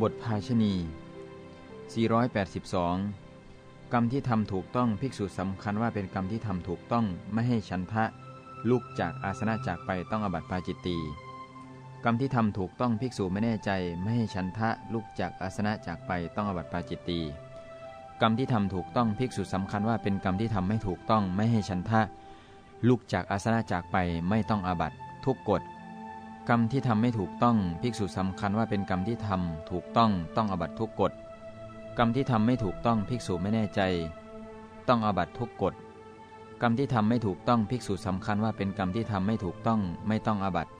บทภาชณี 482 กรรมที่ทำถูกต้องภิกษุสำคัญว่าเป็นกรรมที่ทำถูกต้องไม่ให้ฉันทะลุกจากอาสนะจากไปต้องอบัติปาจิตตีกรรมที่ทำถูกต้องภิกษุไม่แน่ใจไม่ให้ฉันทะลุกจากอาสนะจากไปต้องอบัติปาจิตตีกรรมที่ทำถูกต้องภิกษุสำคัญว่าเป็นกรรมที่ทำไม่ถูกต้องไม่ให้ฉันทะลุกจากอาสนะจากไปไม่ต้องอาบัติทุกกฎ กรรมที่ทำไม่ถูกต้องภิกษุสำคัญว่าเป็นกรรมที่ทำถูกต้องต้องอบัตทุกกฎกรรมที่ทำไม่ถูกต้องภิกษุไม่แน่ใจ ต้องอบัตทุกกฎกรรมที่ทำไม่ถูกต้องภิกษุสำคัญว่าเป็นกรรมที่ทำไม่ถูกต้องไม่ต้องอบัต